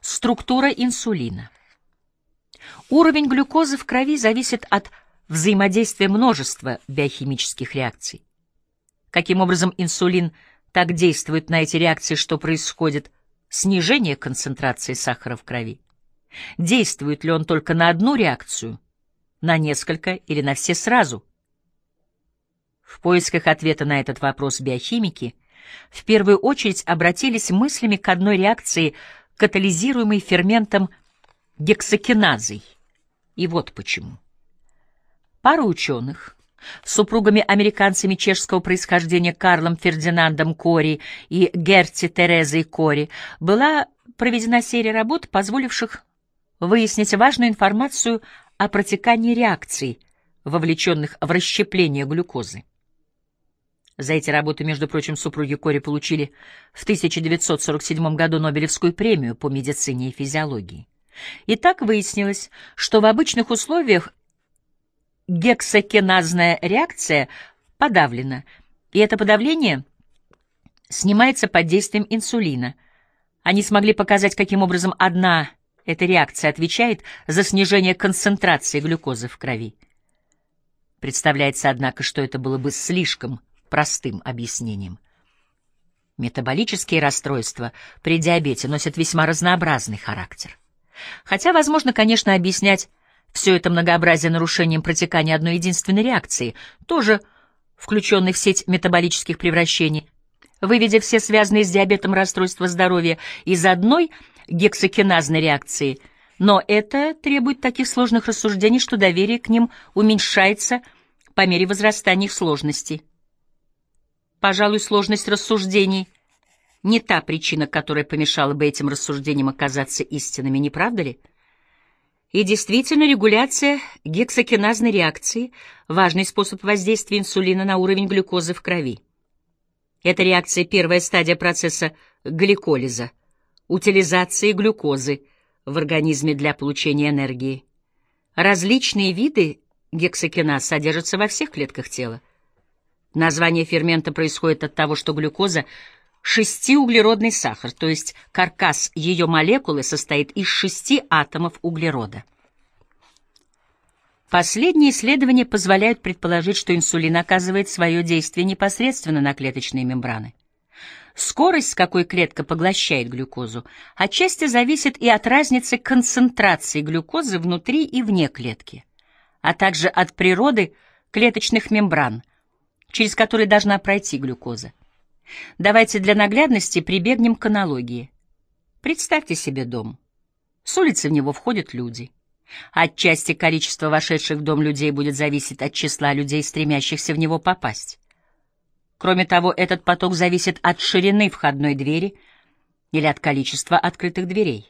Структура инсулина. Уровень глюкозы в крови зависит от взаимодействия множества биохимических реакций. Каким образом инсулин так действует на эти реакции, что происходит снижение концентрации сахара в крови? Действует ли он только на одну реакцию, на несколько или на все сразу? В поисках ответа на этот вопрос биохимики в первую очередь обратились мыслями к одной реакции, катализируемой ферментом гексокиназой. И вот почему. Пара ученых, супругами-американцами чешского происхождения Карлом Фердинандом Кори и Герти Терезой Кори, была проведена серия работ, позволивших выяснить важную информацию о протекании реакций, вовлеченных в расщепление глюкозы. За эти работы, между прочим, супруги Кори получили в 1947 году Нобелевскую премию по медицине и физиологии. И так выяснилось, что в обычных условиях гексокиназная реакция подавлена, и это подавление снимается под действием инсулина. Они смогли показать, каким образом одна эта реакция отвечает за снижение концентрации глюкозы в крови. Представляется, однако, что это было бы слишком простым объяснением. Метаболические расстройства при диабете носят весьма разнообразный характер. Хотя возможно, конечно, объяснять все это многообразие нарушением протекания одной единственной реакции, тоже включенной в сеть метаболических превращений, выведя все связанные с диабетом расстройства здоровья из одной гексокиназной реакции, но это требует таких сложных рассуждений, что доверие к ним уменьшается по мере возрастания их сложности. Пожалуй, сложность рассуждений — не та причина, которая помешала бы этим рассуждениям оказаться истинными, не правда ли? И действительно, регуляция гексокиназной реакции — важный способ воздействия инсулина на уровень глюкозы в крови. Эта реакция — первая стадия процесса гликолиза, утилизации глюкозы в организме для получения энергии. Различные виды гексокиназ содержатся во всех клетках тела. Название фермента происходит от того, что глюкоза — шестиуглеродный сахар, то есть каркас ее молекулы состоит из шести атомов углерода. Последние исследования позволяют предположить, что инсулин оказывает свое действие непосредственно на клеточные мембраны. Скорость, с какой клетка поглощает глюкозу, отчасти зависит и от разницы концентрации глюкозы внутри и вне клетки, а также от природы клеточных мембран, через которые должна пройти глюкоза. Давайте для наглядности прибегнем к аналогии. Представьте себе дом. С улицы в него входят люди. Отчасти количество вошедших в дом людей будет зависеть от числа людей, стремящихся в него попасть. Кроме того, этот поток зависит от ширины входной двери или от количества открытых дверей.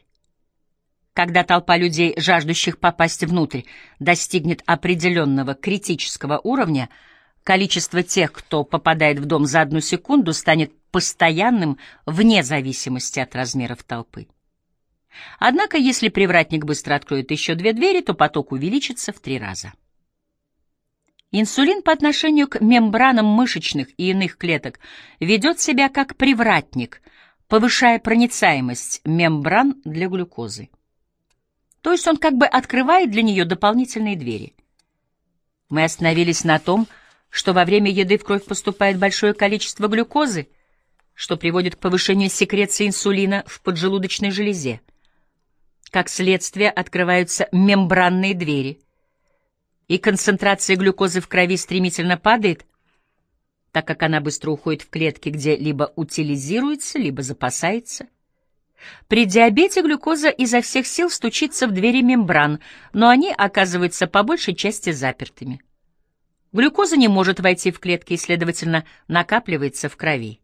Когда толпа людей, жаждущих попасть внутрь, достигнет определенного критического уровня — Количество тех, кто попадает в дом за одну секунду, станет постоянным вне зависимости от размеров толпы. Однако, если привратник быстро откроет еще две двери, то поток увеличится в три раза. Инсулин по отношению к мембранам мышечных и иных клеток ведет себя как привратник, повышая проницаемость мембран для глюкозы. То есть он как бы открывает для нее дополнительные двери. Мы остановились на том, что что во время еды в кровь поступает большое количество глюкозы, что приводит к повышению секреции инсулина в поджелудочной железе. Как следствие, открываются мембранные двери, и концентрация глюкозы в крови стремительно падает, так как она быстро уходит в клетки, где либо утилизируется, либо запасается. При диабете глюкоза изо всех сил стучится в двери мембран, но они оказываются по большей части запертыми. Глюкоза не может войти в клетки и, следовательно, накапливается в крови.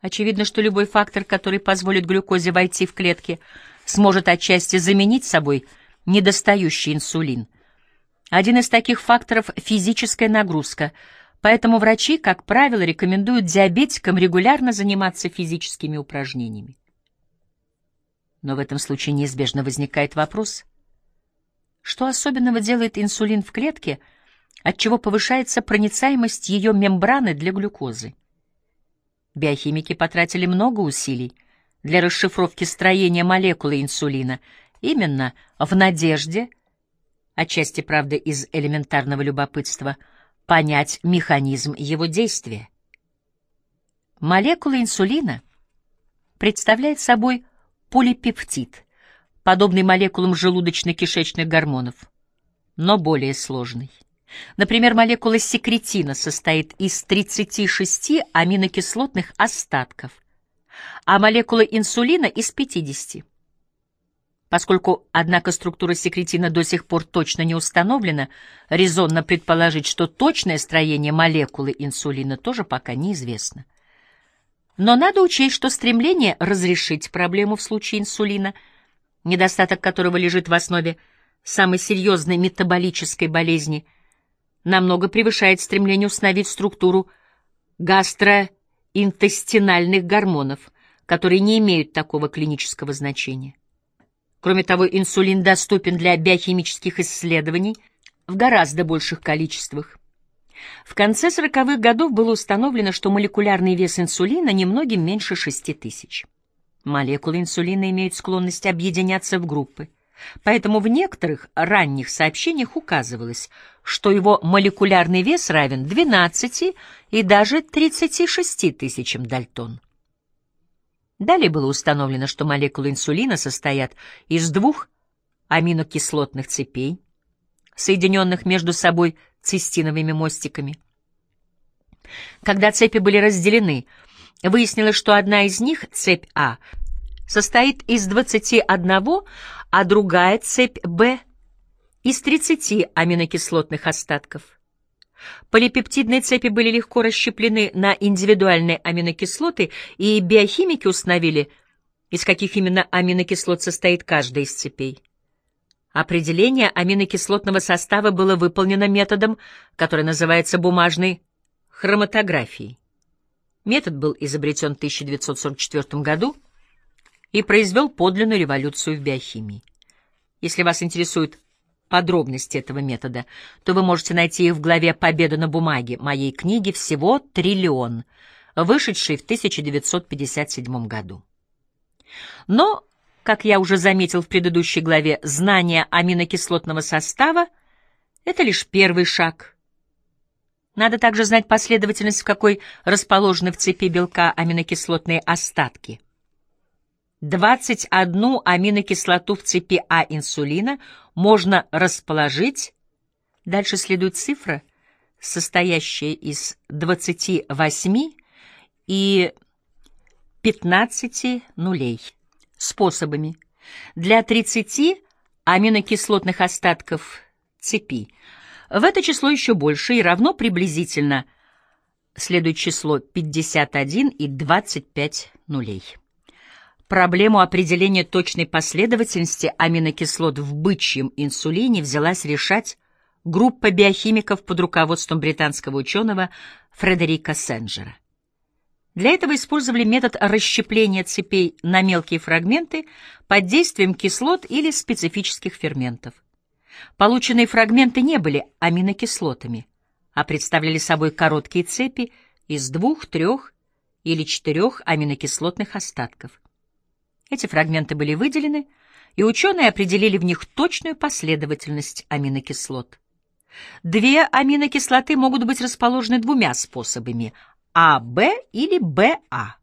Очевидно, что любой фактор, который позволит глюкозе войти в клетки, сможет отчасти заменить собой недостающий инсулин. Один из таких факторов — физическая нагрузка, поэтому врачи, как правило, рекомендуют диабетикам регулярно заниматься физическими упражнениями. Но в этом случае неизбежно возникает вопрос, что особенного делает инсулин в клетке — отчего повышается проницаемость ее мембраны для глюкозы. Биохимики потратили много усилий для расшифровки строения молекулы инсулина именно в надежде, отчасти, правда, из элементарного любопытства, понять механизм его действия. Молекула инсулина представляет собой полипептид, подобный молекулам желудочно-кишечных гормонов, но более сложный. Например, молекула секретина состоит из 36 аминокислотных остатков, а молекула инсулина — из 50. Поскольку, однако, структура секретина до сих пор точно не установлена, резонно предположить, что точное строение молекулы инсулина тоже пока неизвестно. Но надо учесть, что стремление разрешить проблему в случае инсулина, недостаток которого лежит в основе самой серьезной метаболической болезни – намного превышает стремление установить структуру гастроинтестинальных гормонов, которые не имеют такого клинического значения. Кроме того, инсулин доступен для биохимических исследований в гораздо больших количествах. В конце 40-х годов было установлено, что молекулярный вес инсулина немногим меньше 6 тысяч. Молекулы инсулина имеют склонность объединяться в группы. Поэтому в некоторых ранних сообщениях указывалось, что его молекулярный вес равен 12 и даже 36 тысячам дальтон. Далее было установлено, что молекулы инсулина состоят из двух аминокислотных цепей, соединенных между собой цистиновыми мостиками. Когда цепи были разделены, выяснилось, что одна из них, цепь А, состоит из 21, а другая цепь Б из 30 аминокислотных остатков. Полипептидные цепи были легко расщеплены на индивидуальные аминокислоты, и биохимики установили, из каких именно аминокислот состоит каждая из цепей. Определение аминокислотного состава было выполнено методом, который называется бумажной хроматографией. Метод был изобретен в 1944 году и произвел подлинную революцию в биохимии. Если вас интересуют подробности этого метода, то вы можете найти их в главе «Победа на бумаге» моей книги «Всего триллион», вышедшей в 1957 году. Но, как я уже заметил в предыдущей главе, знание аминокислотного состава — это лишь первый шаг. Надо также знать последовательность, в какой расположены в цепи белка аминокислотные остатки — 21 аминокислоту в цепи А инсулина можно расположить, дальше следует цифра, состоящая из 28 и 15 нулей, способами. Для 30 аминокислотных остатков цепи в это число еще больше и равно приблизительно следует число 51 и 25 нулей. Проблему определения точной последовательности аминокислот в бычьем инсулине взялась решать группа биохимиков под руководством британского ученого Фредерика Сенджера. Для этого использовали метод расщепления цепей на мелкие фрагменты под действием кислот или специфических ферментов. Полученные фрагменты не были аминокислотами, а представляли собой короткие цепи из двух, трех или четырех аминокислотных остатков. Эти фрагменты были выделены, и ученые определили в них точную последовательность аминокислот. Две аминокислоты могут быть расположены двумя способами – АБ или БА.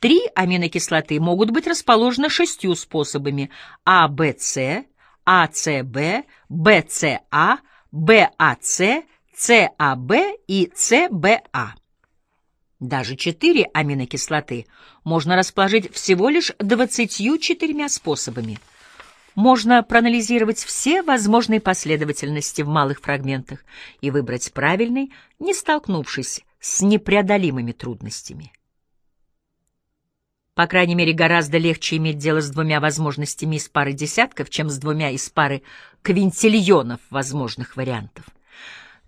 Три аминокислоты могут быть расположены шестью способами – АБЦ, АЦБ, БЦА, БАЦ, ЦАБ и ЦБА. Даже четыре аминокислоты можно расположить всего лишь 24 способами. Можно проанализировать все возможные последовательности в малых фрагментах и выбрать правильный, не столкнувшись с непреодолимыми трудностями. По крайней мере, гораздо легче иметь дело с двумя возможностями из пары десятков, чем с двумя из пары квинтильонов возможных вариантов.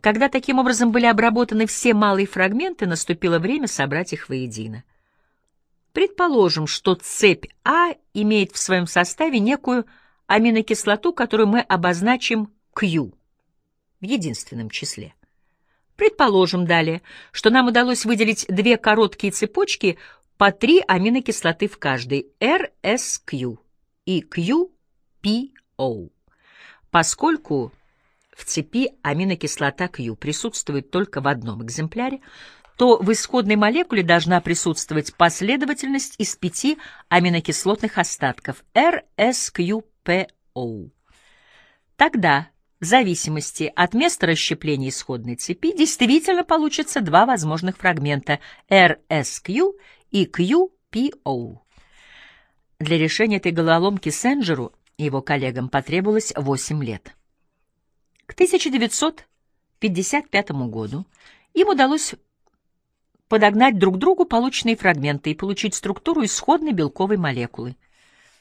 Когда таким образом были обработаны все малые фрагменты, наступило время собрать их воедино. Предположим, что цепь А имеет в своем составе некую аминокислоту, которую мы обозначим Q в единственном числе. Предположим далее, что нам удалось выделить две короткие цепочки по три аминокислоты в каждой RSQ и QPO. Поскольку в цепи аминокислота Q присутствует только в одном экземпляре, то в исходной молекуле должна присутствовать последовательность из пяти аминокислотных остатков RSQPO. Тогда, в зависимости от места расщепления исходной цепи, действительно получится два возможных фрагмента RSQ и QPO. Для решения этой головоломки Сенджеру и его коллегам потребовалось 8 лет. К 1955 году им удалось подогнать друг другу полученные фрагменты и получить структуру исходной белковой молекулы.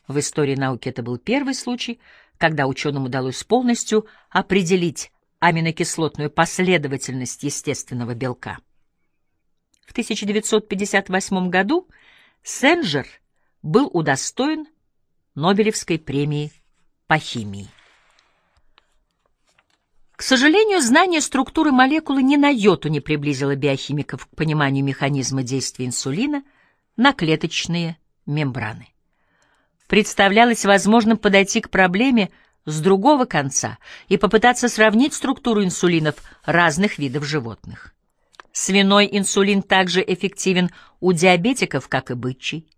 В истории науки это был первый случай, когда ученым удалось полностью определить аминокислотную последовательность естественного белка. В 1958 году Сенджер был удостоен Нобелевской премии по химии. К сожалению, знание структуры молекулы ни на йоту не приблизило биохимиков к пониманию механизма действия инсулина на клеточные мембраны. Представлялось возможным подойти к проблеме с другого конца и попытаться сравнить структуру инсулинов разных видов животных. Свиной инсулин также эффективен у диабетиков, как и бычий.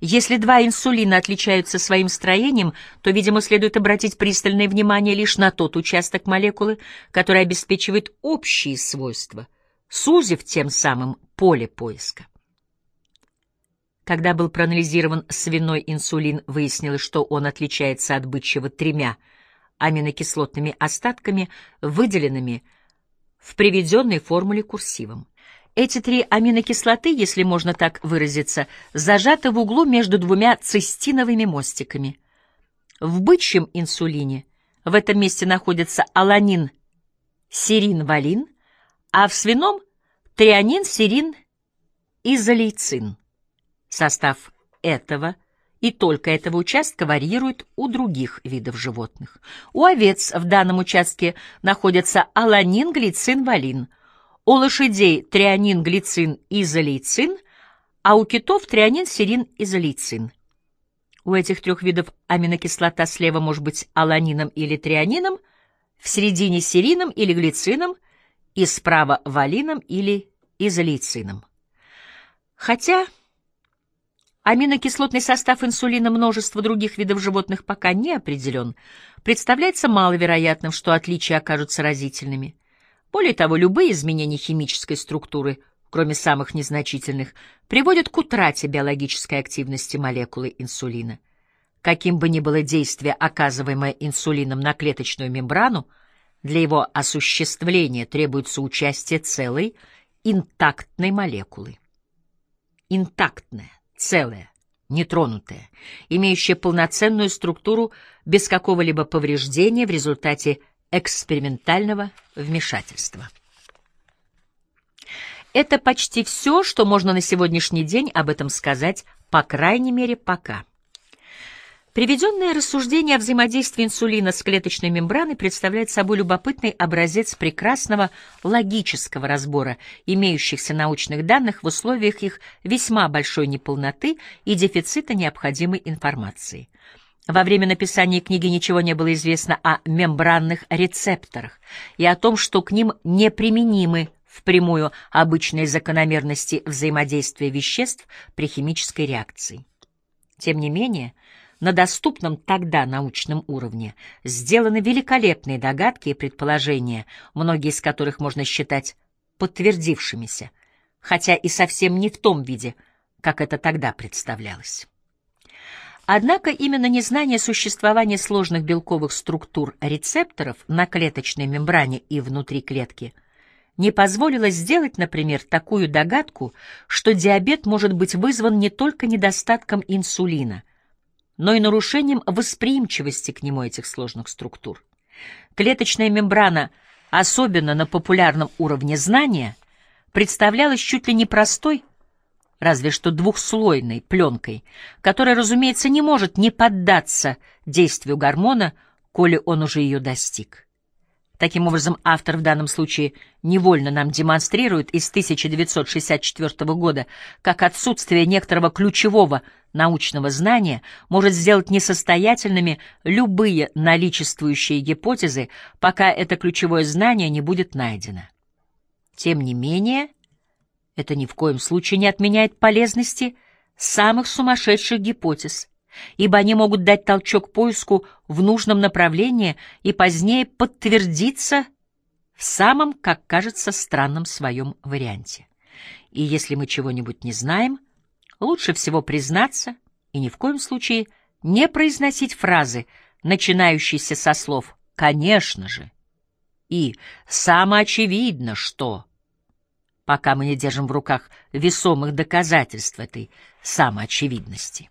Если два инсулина отличаются своим строением, то, видимо, следует обратить пристальное внимание лишь на тот участок молекулы, который обеспечивает общие свойства, сузив тем самым поле поиска. Когда был проанализирован свиной инсулин, выяснилось, что он отличается от бычьего тремя аминокислотными остатками, выделенными в приведенной формуле курсивом. Эти три аминокислоты, если можно так выразиться, зажаты в углу между двумя цистиновыми мостиками. В бычьем инсулине в этом месте находится аланин, серин, валин, а в свином — трианин, серин, изолейцин. Состав этого и только этого участка варьирует у других видов животных. У овец в данном участке находятся аланин, глицин, валин — у лошадей трианин, глицин, изолейцин, а у китов трианин, серин, изолейцин. У этих трех видов аминокислота слева может быть аланином или трианином, в середине серином или глицином и справа валином или изолейцином. Хотя аминокислотный состав инсулина множества других видов животных пока не определен, представляется маловероятным, что отличия окажутся разительными. Более того, любые изменения химической структуры, кроме самых незначительных, приводят к утрате биологической активности молекулы инсулина. Каким бы ни было действие, оказываемое инсулином на клеточную мембрану, для его осуществления требуется участие целой интактной молекулы. Интактная, целая, нетронутая, имеющая полноценную структуру без какого-либо повреждения в результате экспериментального вмешательства. Это почти все, что можно на сегодняшний день об этом сказать, по крайней мере, пока. Приведенное рассуждение о взаимодействии инсулина с клеточной мембраной представляет собой любопытный образец прекрасного логического разбора имеющихся научных данных в условиях их весьма большой неполноты и дефицита необходимой информации. Во время написания книги ничего не было известно о мембранных рецепторах и о том, что к ним неприменимы впрямую обычные закономерности взаимодействия веществ при химической реакции. Тем не менее, на доступном тогда научном уровне сделаны великолепные догадки и предположения, многие из которых можно считать подтвердившимися, хотя и совсем не в том виде, как это тогда представлялось. Однако именно незнание существования сложных белковых структур рецепторов на клеточной мембране и внутри клетки не позволило сделать, например, такую догадку, что диабет может быть вызван не только недостатком инсулина, но и нарушением восприимчивости к нему этих сложных структур. Клеточная мембрана, особенно на популярном уровне знания, представлялась чуть ли не простой, разве что двухслойной пленкой, которая, разумеется, не может не поддаться действию гормона, коли он уже ее достиг. Таким образом, автор в данном случае невольно нам демонстрирует из 1964 года, как отсутствие некоторого ключевого научного знания может сделать несостоятельными любые наличествующие гипотезы, пока это ключевое знание не будет найдено. Тем не менее, это ни в коем случае не отменяет полезности самых сумасшедших гипотез, ибо они могут дать толчок поиску в нужном направлении и позднее подтвердиться в самом, как кажется, странном своем варианте. И если мы чего-нибудь не знаем, лучше всего признаться и ни в коем случае не произносить фразы, начинающиеся со слов «конечно же» и «самоочевидно, что» пока мы не держим в руках весомых доказательств этой самоочевидности.